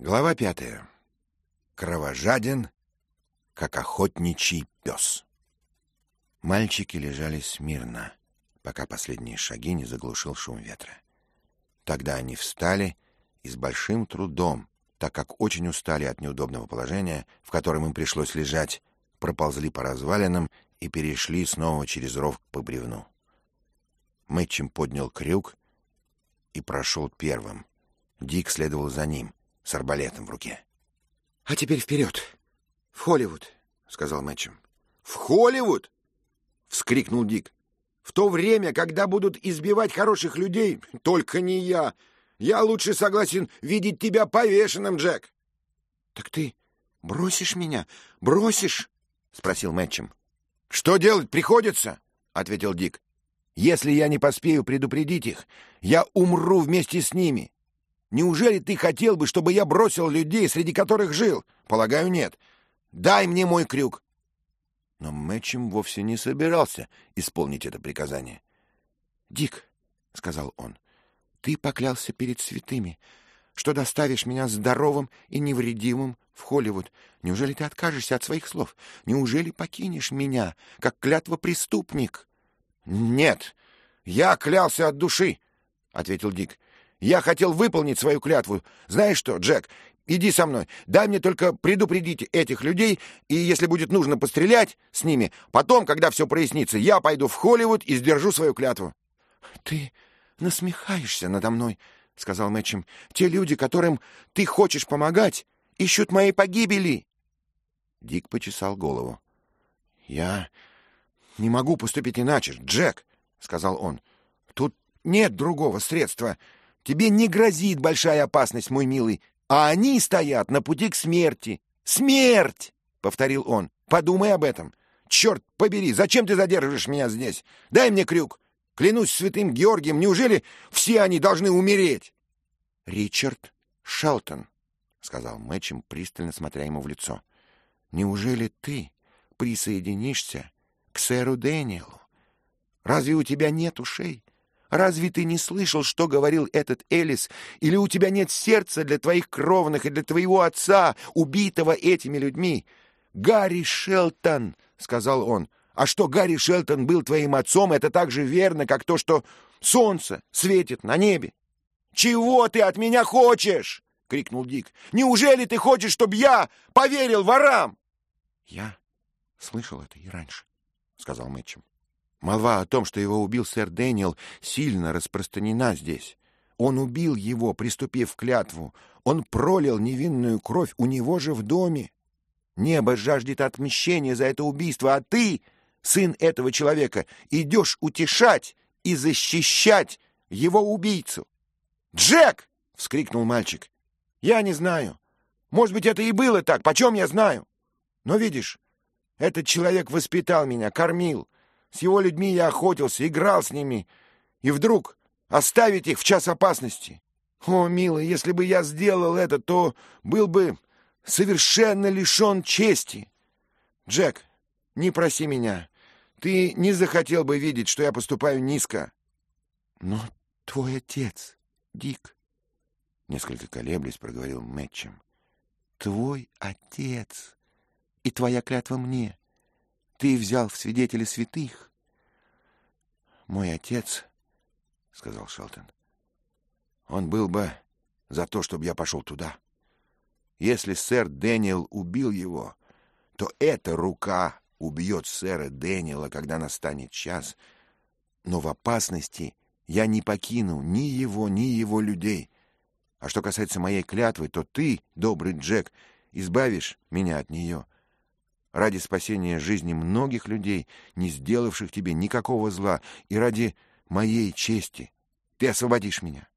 Глава пятая. Кровожаден, как охотничий пес. Мальчики лежали смирно, пока последние шаги не заглушил шум ветра. Тогда они встали и с большим трудом, так как очень устали от неудобного положения, в котором им пришлось лежать, проползли по развалинам и перешли снова через ров по бревну. Мэтчем поднял крюк и прошел первым. Дик следовал за ним с арбалетом в руке. — А теперь вперед! В Холливуд! — сказал Мэтчем. — В Холливуд? — вскрикнул Дик. — В то время, когда будут избивать хороших людей, только не я. Я лучше согласен видеть тебя повешенным, Джек. — Так ты бросишь меня? Бросишь? — спросил Мэтчем. — Что делать приходится? — ответил Дик. — Если я не поспею предупредить их, я умру вместе с ними. Неужели ты хотел бы, чтобы я бросил людей, среди которых жил? Полагаю, нет. Дай мне мой крюк. Но Мэтчем вовсе не собирался исполнить это приказание. — Дик, — сказал он, — ты поклялся перед святыми, что доставишь меня здоровым и невредимым в Холливуд. Неужели ты откажешься от своих слов? Неужели покинешь меня, как клятва преступник? — Нет, я клялся от души, — ответил Дик. Я хотел выполнить свою клятву. Знаешь что, Джек, иди со мной. Дай мне только предупредить этих людей, и если будет нужно пострелять с ними, потом, когда все прояснится, я пойду в Холливуд и сдержу свою клятву. — Ты насмехаешься надо мной, — сказал Мэтчем. — Те люди, которым ты хочешь помогать, ищут моей погибели. Дик почесал голову. — Я не могу поступить иначе, Джек, — сказал он. — Тут нет другого средства. Тебе не грозит большая опасность, мой милый, а они стоят на пути к смерти. Смерть! — повторил он. — Подумай об этом. Черт побери, зачем ты задерживаешь меня здесь? Дай мне крюк. Клянусь святым Георгием, неужели все они должны умереть? — Ричард Шелтон, — сказал Мэтчем, пристально смотря ему в лицо. — Неужели ты присоединишься к сэру Дэниелу? Разве у тебя нет ушей? Разве ты не слышал, что говорил этот Элис? Или у тебя нет сердца для твоих кровных и для твоего отца, убитого этими людьми? Гарри Шелтон, — сказал он. А что Гарри Шелтон был твоим отцом, это так же верно, как то, что солнце светит на небе. «Чего ты от меня хочешь?» — крикнул Дик. «Неужели ты хочешь, чтобы я поверил ворам?» «Я слышал это и раньше», — сказал Мэтчем. Молва о том, что его убил сэр Дэниел, сильно распространена здесь. Он убил его, приступив к клятву. Он пролил невинную кровь у него же в доме. Небо жаждет отмщения за это убийство, а ты, сын этого человека, идешь утешать и защищать его убийцу. «Джек!» — вскрикнул мальчик. «Я не знаю. Может быть, это и было так, почем я знаю? Но видишь, этот человек воспитал меня, кормил, с его людьми я охотился, играл с ними. И вдруг оставить их в час опасности. О, милый, если бы я сделал это, то был бы совершенно лишен чести. Джек, не проси меня. Ты не захотел бы видеть, что я поступаю низко. Но твой отец, Дик, несколько колеблясь, проговорил Мэтчем. Твой отец и твоя клятва мне ты взял в свидетели святых. Мой отец, — сказал Шелтон, — он был бы за то, чтобы я пошел туда. Если сэр Дэниел убил его, то эта рука убьет сэра Дэниела, когда настанет час. Но в опасности я не покину ни его, ни его людей. А что касается моей клятвы, то ты, добрый Джек, избавишь меня от нее — ради спасения жизни многих людей, не сделавших тебе никакого зла, и ради моей чести. Ты освободишь меня.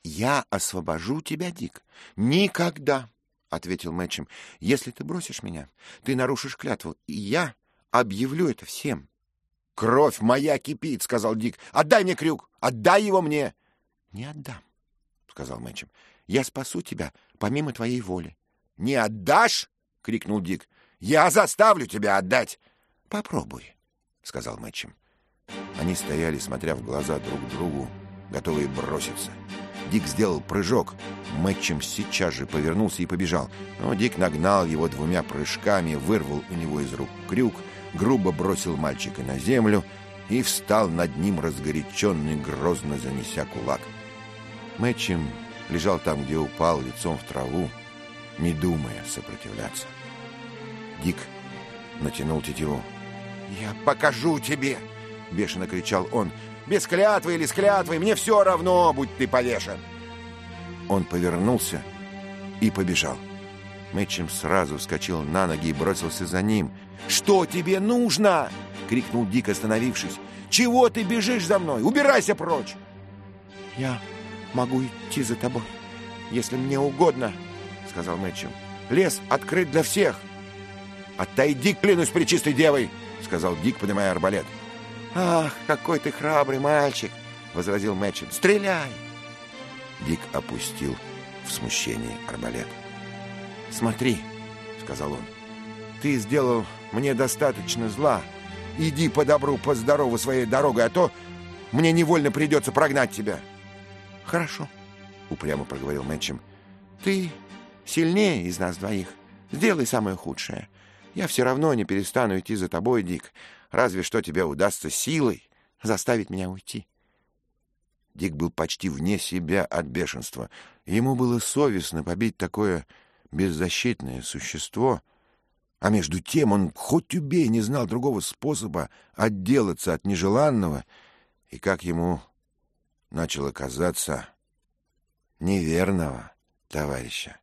— Я освобожу тебя, Дик. — Никогда, — ответил Мэтчем. — Если ты бросишь меня, ты нарушишь клятву, и я объявлю это всем. — Кровь моя кипит, — сказал Дик. — Отдай мне крюк, отдай его мне. — Не отдам, — сказал Мэтчем. — Я спасу тебя помимо твоей воли. — Не отдашь? — крикнул Дик. Я заставлю тебя отдать. Попробуй, сказал Мэтчем. Они стояли, смотря в глаза друг другу, готовые броситься. Дик сделал прыжок. Мэтчем сейчас же повернулся и побежал. Но Дик нагнал его двумя прыжками, вырвал у него из рук крюк, грубо бросил мальчика на землю и встал над ним разгоряченный, грозно занеся кулак. Мэтчем лежал там, где упал, лицом в траву, не думая сопротивляться. Дик натянул тетиву. «Я покажу тебе!» — бешено кричал он. «Без клятвы или с клятвой, мне все равно, будь ты повешен!» Он повернулся и побежал. Мэтчем сразу вскочил на ноги и бросился за ним. «Что тебе нужно?» — крикнул Дик, остановившись. «Чего ты бежишь за мной? Убирайся прочь!» «Я могу идти за тобой, если мне угодно», — сказал Мэтчем. «Лес открыт для всех». «Отойди, клянусь причистой девой!» — сказал Дик, поднимая арбалет. «Ах, какой ты храбрый мальчик!» — возразил Мэтчем. «Стреляй!» Дик опустил в смущении арбалет. «Смотри», — сказал он, — «ты сделал мне достаточно зла. Иди по добру, по здорову своей дорогой, а то мне невольно придется прогнать тебя». «Хорошо», — упрямо проговорил Мэтчем. «Ты сильнее из нас двоих. Сделай самое худшее. Я все равно не перестану идти за тобой, Дик. Разве что тебе удастся силой заставить меня уйти». Дик был почти вне себя от бешенства. Ему было совестно побить такое беззащитное существо, а между тем он хоть убей не знал другого способа отделаться от нежеланного и, как ему начало казаться, неверного товарища.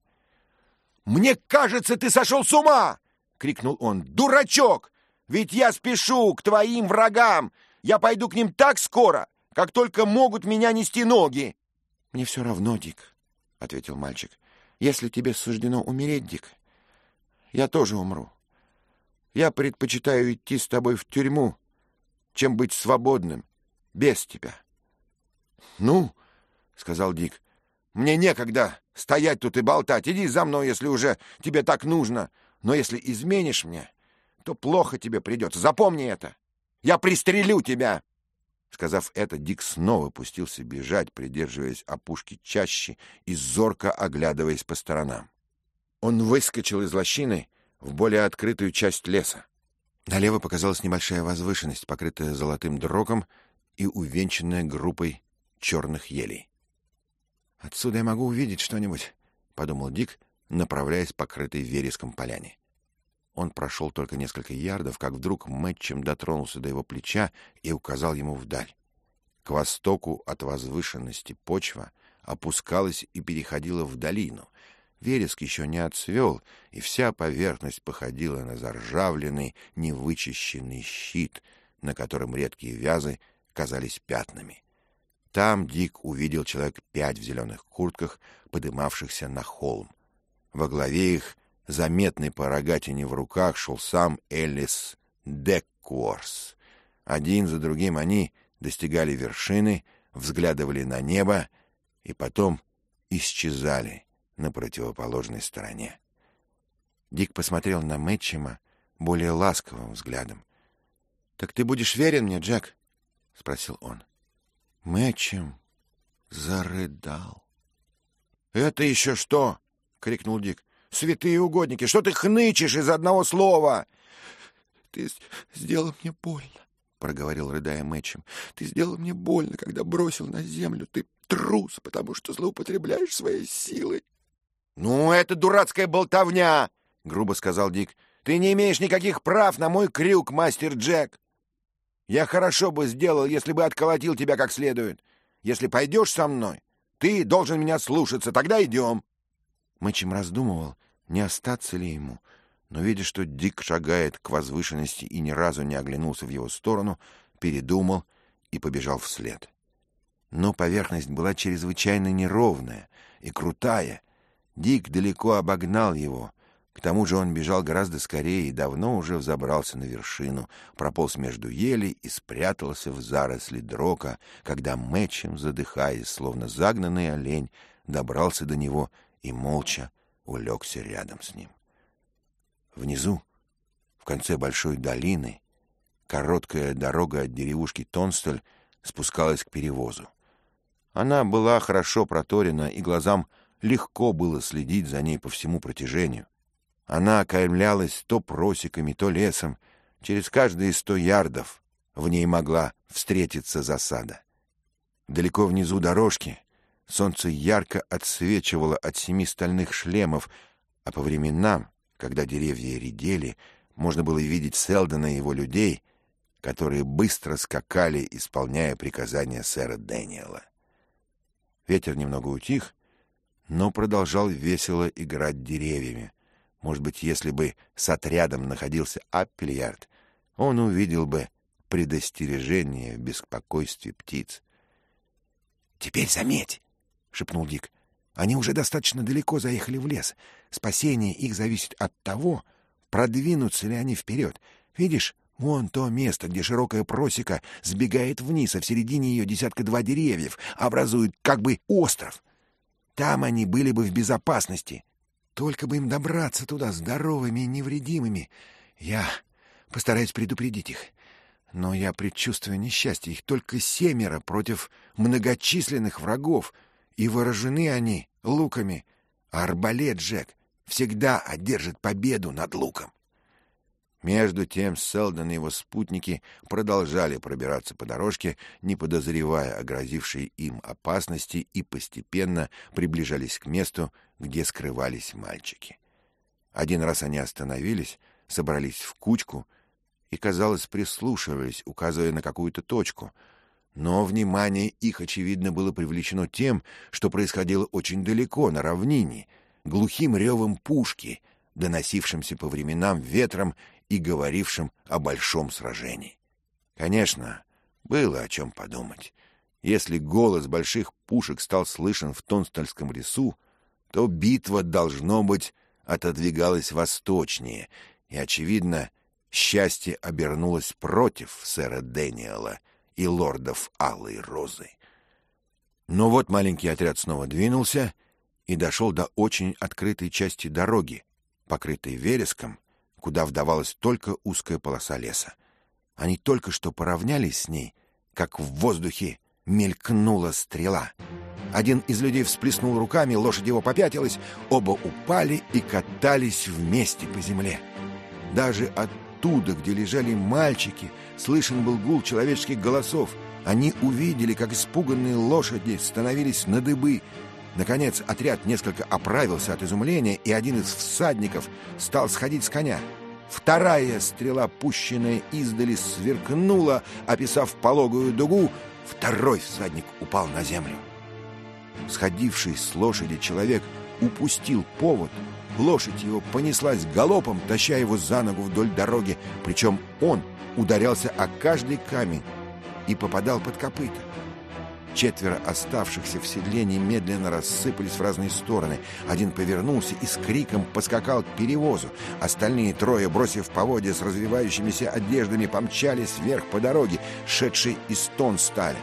«Мне кажется, ты сошел с ума!» — крикнул он. «Дурачок! Ведь я спешу к твоим врагам! Я пойду к ним так скоро, как только могут меня нести ноги!» «Мне все равно, Дик», — ответил мальчик. «Если тебе суждено умереть, Дик, я тоже умру. Я предпочитаю идти с тобой в тюрьму, чем быть свободным без тебя». «Ну», — сказал Дик, — «мне некогда стоять тут и болтать. Иди за мной, если уже тебе так нужно. Но если изменишь мне, то плохо тебе придется. Запомни это. Я пристрелю тебя!» Сказав это, Дик снова пустился бежать, придерживаясь опушки чаще и зорко оглядываясь по сторонам. Он выскочил из лощины в более открытую часть леса. Налево показалась небольшая возвышенность, покрытая золотым дрогом и увенчанная группой черных елей. «Отсюда я могу увидеть что-нибудь», — подумал Дик, направляясь по крытой вереском поляне. Он прошел только несколько ярдов, как вдруг Мэтчем дотронулся до его плеча и указал ему вдаль. К востоку от возвышенности почва опускалась и переходила в долину. Вереск еще не отцвел, и вся поверхность походила на заржавленный, невычищенный щит, на котором редкие вязы казались пятнами. Там Дик увидел человек пять в зеленых куртках, подымавшихся на холм. Во главе их, заметный по рогатине в руках, шел сам Элис Деккуорс. Один за другим они достигали вершины, взглядывали на небо и потом исчезали на противоположной стороне. Дик посмотрел на Мэтчема более ласковым взглядом. — Так ты будешь верен мне, Джек? — спросил он. Мэтчем зарыдал. — Это еще что? — крикнул Дик. — Святые угодники, что ты хнычешь из одного слова? — Ты сделал мне больно, — проговорил, рыдая Мэтчем. — Ты сделал мне больно, когда бросил на землю. Ты трус, потому что злоупотребляешь своей силой. — Ну, это дурацкая болтовня, — грубо сказал Дик. — Ты не имеешь никаких прав на мой крюк, мастер Джек. Я хорошо бы сделал, если бы отколотил тебя как следует. Если пойдешь со мной, ты должен меня слушаться, тогда идем. Мэтчем раздумывал, не остаться ли ему, но, видя, что Дик шагает к возвышенности и ни разу не оглянулся в его сторону, передумал и побежал вслед. Но поверхность была чрезвычайно неровная и крутая. Дик далеко обогнал его. К тому же он бежал гораздо скорее и давно уже взобрался на вершину, прополз между елей и спрятался в заросли дрока, когда Мэтчем, задыхаясь, словно загнанный олень, добрался до него и молча улегся рядом с ним. Внизу, в конце большой долины, короткая дорога от деревушки Тонстоль спускалась к перевозу. Она была хорошо проторена, и глазам легко было следить за ней по всему протяжению. Она окаймлялась то просеками, то лесом. Через каждые сто ярдов в ней могла встретиться засада. Далеко внизу дорожки солнце ярко отсвечивало от семи стальных шлемов, а по временам, когда деревья редели, можно было видеть Селдона и его людей, которые быстро скакали, исполняя приказания сэра Дэниела. Ветер немного утих, но продолжал весело играть деревьями. Может быть, если бы с отрядом находился Аппельярд, он увидел бы предостережение в беспокойстве птиц. — Теперь заметь, — шепнул Дик, — они уже достаточно далеко заехали в лес. Спасение их зависит от того, продвинутся ли они вперед. Видишь, вон то место, где широкая просека сбегает вниз, а в середине ее десятка-два деревьев образуют как бы остров. Там они были бы в безопасности. Только бы им добраться туда здоровыми и невредимыми. Я постараюсь предупредить их. Но я предчувствую несчастье. Их только семеро против многочисленных врагов, и вооружены они луками. А арбалет, Джек, всегда одержит победу над луком. Между тем Селдон и его спутники продолжали пробираться по дорожке, не подозревая о грозившей им опасности, и постепенно приближались к месту, где скрывались мальчики. Один раз они остановились, собрались в кучку и, казалось, прислушивались, указывая на какую-то точку. Но внимание их, очевидно, было привлечено тем, что происходило очень далеко, на равнине, глухим ревом пушки, доносившимся по временам ветром и говорившим о большом сражении. Конечно, было о чем подумать. Если голос больших пушек стал слышен в Тонстольском лесу, то битва, должно быть, отодвигалась восточнее, и, очевидно, счастье обернулось против сэра Дэниела и лордов Алой Розы. Но вот маленький отряд снова двинулся и дошел до очень открытой части дороги, покрытой вереском, куда вдавалась только узкая полоса леса. Они только что поравнялись с ней, как в воздухе мелькнула стрела. Один из людей всплеснул руками, лошадь его попятилась, оба упали и катались вместе по земле. Даже оттуда, где лежали мальчики, слышен был гул человеческих голосов. Они увидели, как испуганные лошади становились на дыбы, Наконец отряд несколько оправился от изумления, и один из всадников стал сходить с коня. Вторая стрела, пущенная издали, сверкнула, описав пологую дугу. Второй всадник упал на землю. Сходивший с лошади человек упустил повод. Лошадь его понеслась галопом, таща его за ногу вдоль дороги, причем он ударялся о каждый камень и попадал под копыта. Четверо оставшихся в седле немедленно рассыпались в разные стороны. Один повернулся и с криком поскакал к перевозу. Остальные трое, бросив поводья с развивающимися одеждами, помчались вверх по дороге, шедшей из тон стали.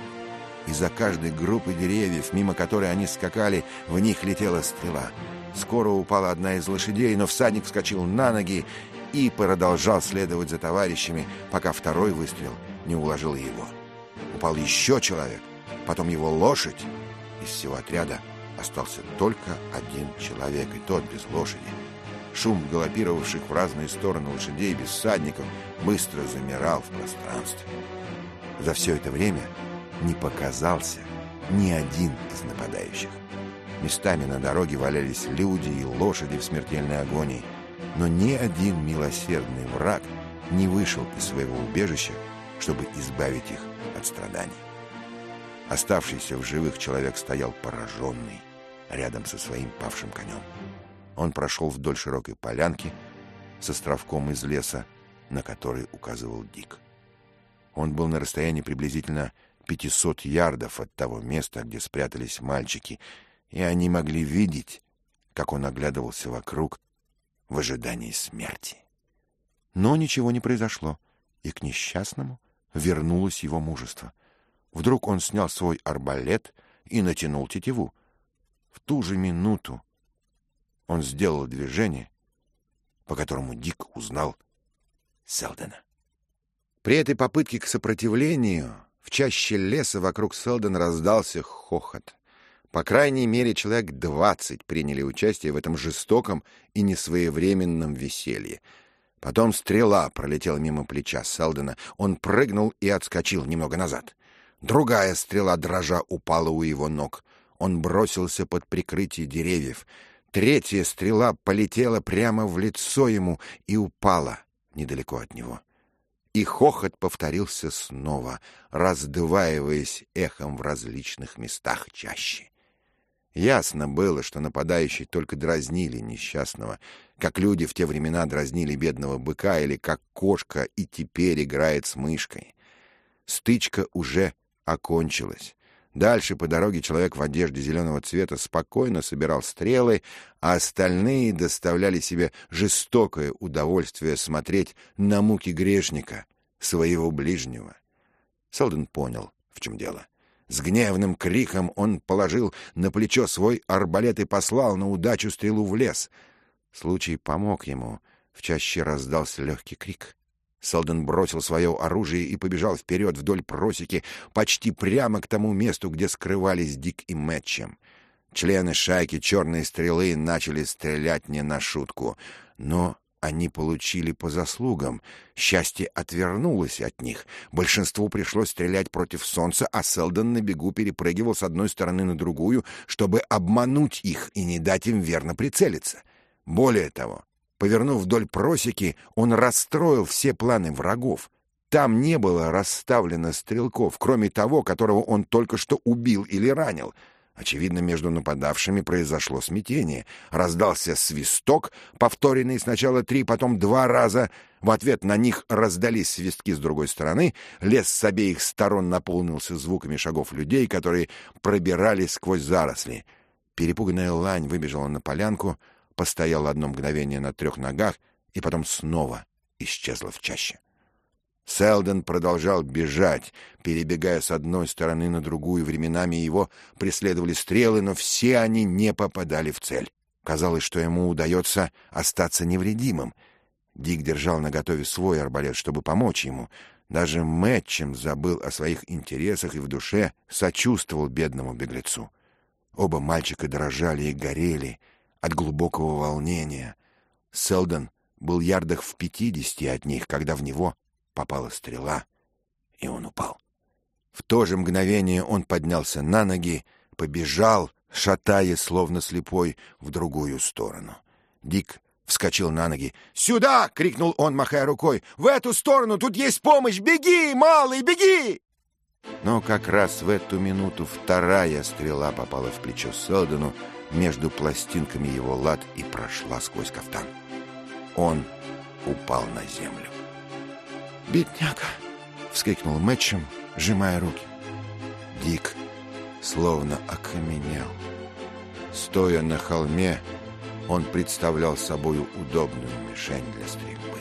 Из-за каждой группы деревьев, мимо которой они скакали, в них летела стрела. Скоро упала одна из лошадей, но всадник вскочил на ноги и продолжал следовать за товарищами, пока второй выстрел не уложил его. Упал еще человек, потом его лошадь. Из всего отряда остался только один человек, и тот без лошади. Шум галопировавших в разные стороны лошадей без всадников быстро замирал в пространстве. За все это время не показался ни один из нападающих. Местами на дороге валялись люди и лошади в смертельной агонии, но ни один милосердный враг не вышел из своего убежища, чтобы избавить их от страданий. Оставшийся в живых человек стоял пораженный рядом со своим павшим конем. Он прошел вдоль широкой полянки с островком из леса, на который указывал Дик. Он был на расстоянии приблизительно 500 ярдов от того места, где спрятались мальчики, и они могли видеть, как он оглядывался вокруг в ожидании смерти. Но ничего не произошло, и к несчастному вернулось его мужество — Вдруг он снял свой арбалет и натянул тетиву. В ту же минуту он сделал движение, по которому Дик узнал Селдена. При этой попытке к сопротивлению В чаще леса вокруг Селден раздался хохот. По крайней мере, человек двадцать приняли участие в этом жестоком и несвоевременном веселье. Потом стрела пролетела мимо плеча Селдена. Он прыгнул и отскочил немного назад. Другая стрела дрожа упала у его ног. Он бросился под прикрытие деревьев. Третья стрела полетела прямо в лицо ему и упала недалеко от него. И хохот повторился снова, раздваиваясь эхом в различных местах чаще. Ясно было, что нападающие только дразнили несчастного, как люди в те времена дразнили бедного быка или как кошка и теперь играет с мышкой. Стычка уже окончилась. Дальше по дороге человек в одежде зеленого цвета спокойно собирал стрелы, а остальные доставляли себе жестокое удовольствие смотреть на муки грешника, своего ближнего. Селден понял, в чем дело. С гневным криком он положил на плечо свой арбалет и послал на удачу стрелу в лес. Случай помог ему. В чаще раздался легкий крик. Селден бросил свое оружие и побежал вперед вдоль просеки, почти прямо к тому месту, где скрывались Дик и Мэтчем. Члены шайки «Черной стрелы» начали стрелять не на шутку, но они получили по заслугам. Счастье отвернулось от них. Большинству пришлось стрелять против солнца, а Селдон на бегу перепрыгивал с одной стороны на другую, чтобы обмануть их и не дать им верно прицелиться. Более того, повернув вдоль просеки, он расстроил все планы врагов. Там не было расставлено стрелков, кроме того, которого он только что убил или ранил — Очевидно, между нападавшими произошло смятение. Раздался свисток, повторенный сначала три, потом два раза. В ответ на них раздались свистки с другой стороны. Лес с обеих сторон наполнился звуками шагов людей, которые пробирались сквозь заросли. Перепуганная лань выбежала на полянку, постояла одно мгновение на трех ногах и потом снова исчезла в чаще. Селден продолжал бежать, перебегая с одной стороны на другую. Временами его преследовали стрелы, но все они не попадали в цель. Казалось, что ему удается остаться невредимым. Дик держал наготове свой арбалет, чтобы помочь ему. Даже Мэтчем забыл о своих интересах и в душе сочувствовал бедному беглецу. Оба мальчика дрожали и горели от глубокого волнения. Селдон был ярдах в пятидесяти от них, когда в него попала стрела, и он упал. В то же мгновение он поднялся на ноги, побежал, шатаясь, словно слепой, в другую сторону. Дик вскочил на ноги. «Сюда!» — крикнул он, махая рукой. «В эту сторону! Тут есть помощь! Беги, малый, беги!» Но как раз в эту минуту вторая стрела попала в плечо Селдону между пластинками его лад и прошла сквозь кафтан. Он упал на землю. «Бедняга!» — вскрикнул Мэтчем, сжимая руки. Дик словно окаменел. Стоя на холме, он представлял собою удобную мишень для стрельбы.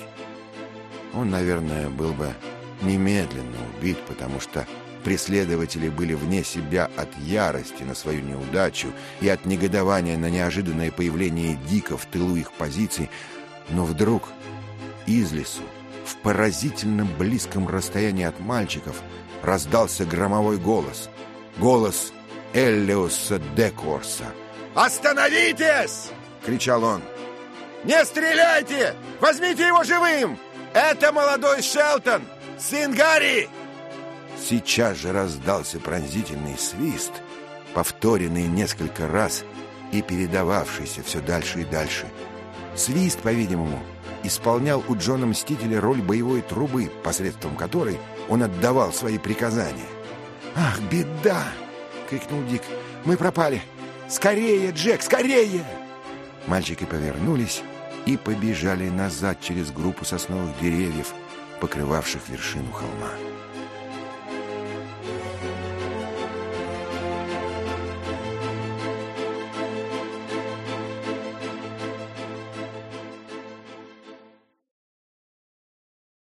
Он, наверное, был бы немедленно убит, потому что преследователи были вне себя от ярости на свою неудачу и от негодования на неожиданное появление Дика в тылу их позиций, но вдруг из лесу в поразительном близком расстоянии от мальчиков раздался громовой голос. Голос Эллиуса Декорса. «Остановитесь!» — кричал он. «Не стреляйте! Возьмите его живым! Это молодой Шелтон, сын Гарри!» Сейчас же раздался пронзительный свист, повторенный несколько раз и передававшийся все дальше и дальше. Свист, по-видимому, исполнял у Джона Мстителя роль боевой трубы, посредством которой он отдавал свои приказания. «Ах, беда!» — крикнул Дик. «Мы пропали! Скорее, Джек, скорее!» Мальчики повернулись и побежали назад через группу сосновых деревьев, покрывавших вершину холма.